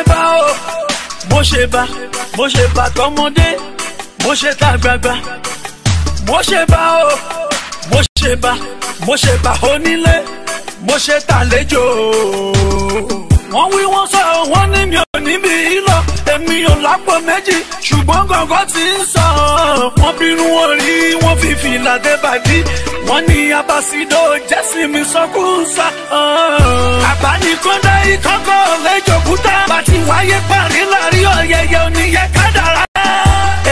ṣe bá o mo ṣe bá mo ṣe bá tọmọdé mo ṣe tàgbàgbà mo ṣe bá o mo ṣe bá mo ṣe bá onílé mo ṣe tàlejò. wọ́n wí wọ́n sọ wọ́n ní mi ò níbi ìlọ èmi ò lápò méjì ṣùgbọ́n gọ̀gọ́ ti ń sọ. wọ́n bínú orí wọ́n fi fìlà dé bàdí wọ́n ní abasido jẹ́sìn mi sọkún sá. àbánikọ́ndá ìkọ́kọ́ lẹ́jọ́ wáyé parí láàrin ọ̀yẹ̀yẹ̀ oníyẹ kádàrá.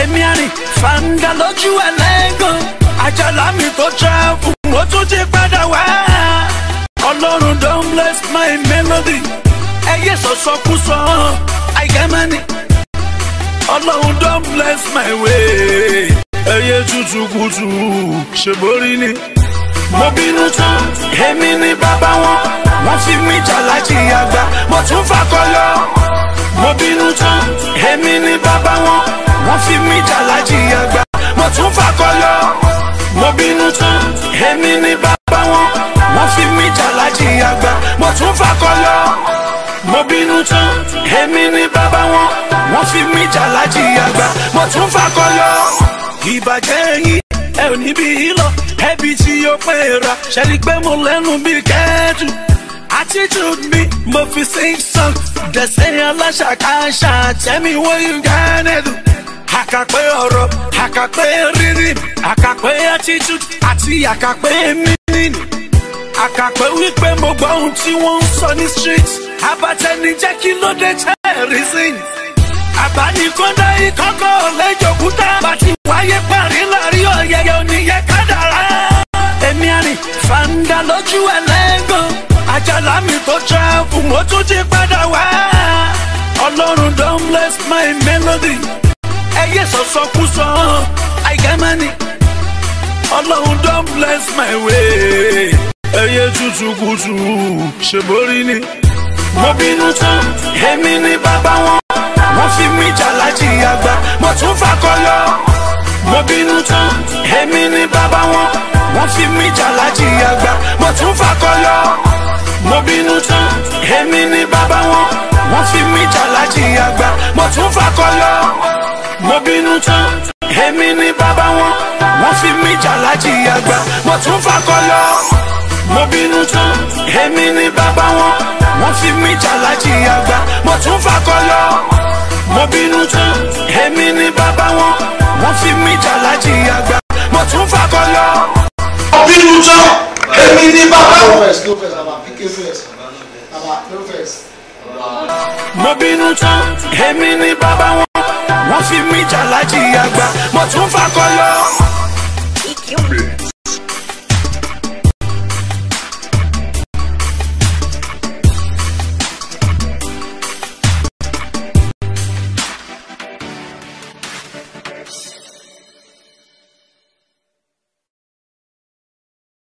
èmi àrìn fàǹdà lójú ẹlẹ́gàn àjàlá mi tó travel ó tún ti padà wá. ọlọ́run don bless my melody ẹyẹ sọ̀sọ̀kúsọ àìgámánì. ọlọ́run don bless my way ẹyẹ tútù kùtù ṣèbórí ni. mo bínú tán èmi ni bàbá wọn wọ́n fi mí jà láti àgbà mo tún fakọyọ mo bínú tán èmi ni bàbá wọn wọ́n fi mí jàlájì àgbà mo tún fàkọyọ mo bínú tán èmi ni bàbá wọn wọ́n fi mí jàlájì àgbà mo tún fàkọyọ mo bínú tán èmi ni bàbá wọn wọ́n fi mí jàlájì àgbà mo tún fàkọyọ ìbàjẹ́ yìí ẹ ò ní bí í lọ ẹbí tí yóò pé ra ṣẹlí pé mo lẹ́nu bí kẹ́ẹ̀dù. Attitude me, but fi sing song. They say aláṣà káṣà, tell me what you gonna do. Àkàpé ọ̀rọ̀, àkàpé rírì, àkàpé attitude àti àkàpé meaning. Àkàpé wípé mo gbọ́ ohun tí wọ́n ń sọ ní street. Abatẹni jẹ́ kí ló dé tẹ́ rí sí. Àbánikọ́dá ìkọ́kọ́ lẹ́jọ̀kúta. Bàtí wáyé parí láàrin ọ̀yẹ̀yẹ̀ oníyẹ kádàrá. Èmi àrìn fàǹdà lójú ẹlẹ́gàn àjàlá mi tó travel mo tún ti padà wá. ọlọ́run don bless my melody. ẹyẹ sọ̀sọ̀ kú sọ àìgámánì. ọlọ́run don bless my way. ẹyẹ tútù kùtù ṣe borí ni. mo bínú tán èmi ni bàbá wọn. tún fakọyọ mo bínú tán èmi ni bàbá wọn wọ́n fi mí jàlájì àgbà mo tún fakọyọ mo bínú tán èmi ni bàbá wọn wọ́n fi mí jàlájì àgbà mo tún fakọyọ mo bínú tán èmi ni bàbá wọn wọ́n fi mí jàlájì àgbà mo tún fakọyọ. mo bínú tán èmi ni bàbá wọn mo bínú tán èmi ni bàbá wọn wọ́n fi mí jà lájì àgbà mo tún fakọ yọ.